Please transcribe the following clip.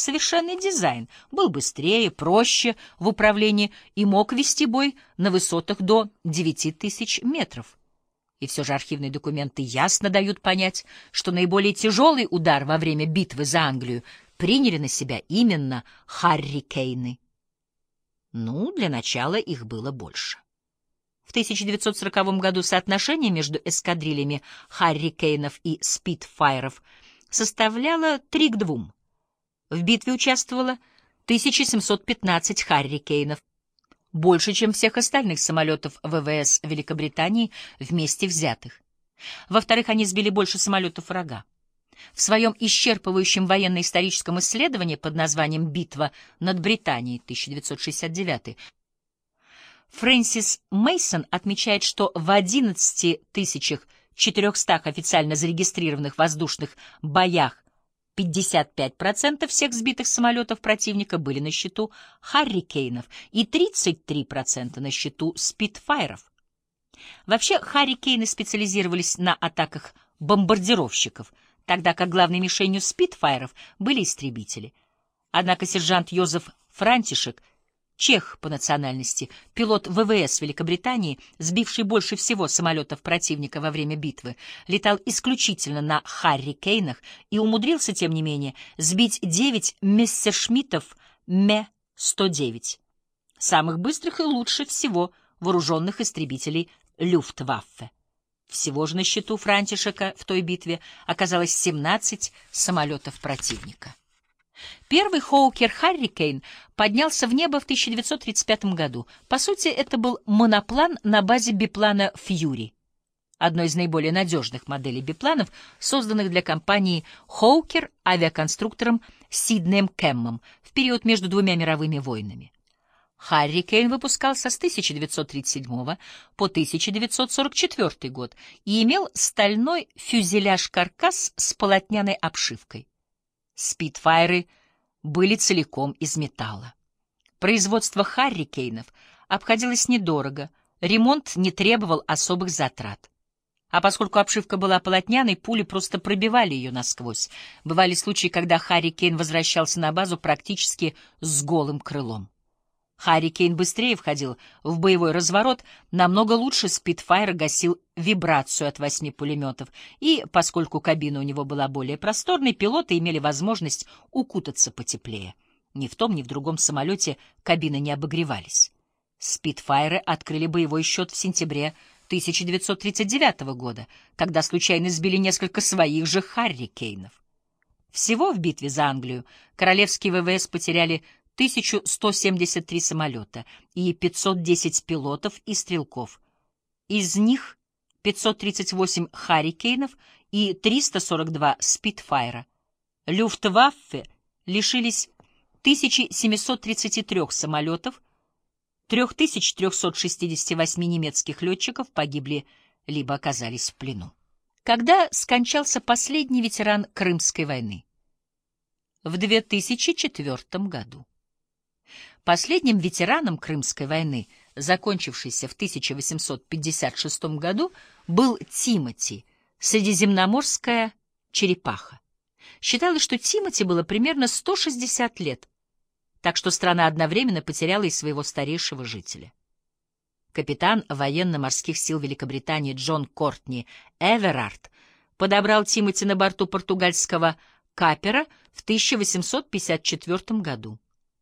совершенный дизайн, был быстрее, проще в управлении и мог вести бой на высотах до 9000 метров. И все же архивные документы ясно дают понять, что наиболее тяжелый удар во время битвы за Англию приняли на себя именно Харри Кейны. Ну, для начала их было больше. В 1940 году соотношение между эскадрильями Харрикейнов и Спитфайров составляло 3 к 2. В битве участвовало 1715 Харрикейнов, больше, чем всех остальных самолетов ВВС Великобритании вместе взятых. Во-вторых, они сбили больше самолетов врага. В своем исчерпывающем военно-историческом исследовании под названием «Битва над Британией» 1969 Фрэнсис Мейсон отмечает, что в 11 400 официально зарегистрированных воздушных боях 55% всех сбитых самолетов противника были на счету «Харрикейнов» и 33% на счету «Спитфайров». Вообще, «Харрикейны» специализировались на атаках бомбардировщиков, тогда как главной мишенью «Спитфайров» были истребители. Однако сержант Йозеф Франтишек чех по национальности, пилот ВВС Великобритании, сбивший больше всего самолетов противника во время битвы, летал исключительно на Харри Кейнах и умудрился, тем не менее, сбить 9 мессершмиттов Ме-109, самых быстрых и лучше всего вооруженных истребителей Люфтваффе. Всего же на счету Франтишека в той битве оказалось 17 самолетов противника. Первый Хоукер Харрикейн поднялся в небо в 1935 году. По сути, это был моноплан на базе биплана «Фьюри», одной из наиболее надежных моделей бипланов, созданных для компании Хоукер авиаконструктором Сиднеем Кэммом в период между двумя мировыми войнами. Харрикейн выпускался с 1937 по 1944 год и имел стальной фюзеляж-каркас с полотняной обшивкой. Спитфайры были целиком из металла. Производство Харрикейнов обходилось недорого, ремонт не требовал особых затрат. А поскольку обшивка была полотняной, пули просто пробивали ее насквозь. Бывали случаи, когда Харри Кейн возвращался на базу практически с голым крылом. Харри Кейн быстрее входил в боевой разворот, намного лучше Спитфайр гасил вибрацию от восьми пулеметов, и, поскольку кабина у него была более просторной, пилоты имели возможность укутаться потеплее. Ни в том, ни в другом самолете кабины не обогревались. Спитфайры открыли боевой счет в сентябре 1939 года, когда случайно сбили несколько своих же Харри Кейнов. Всего в битве за Англию королевские ВВС потеряли 1173 самолета и 510 пилотов и стрелков. Из них 538 «Харрикейнов» и 342 «Спитфайра». Люфтваффе лишились 1733 самолетов, 3368 немецких летчиков погибли либо оказались в плену. Когда скончался последний ветеран Крымской войны? В 2004 году. Последним ветераном Крымской войны, закончившейся в 1856 году, был Тимоти, средиземноморская черепаха. Считалось, что Тимоти было примерно 160 лет, так что страна одновременно потеряла и своего старейшего жителя. Капитан военно-морских сил Великобритании Джон Кортни Эверард подобрал Тимоти на борту португальского капера в 1854 году.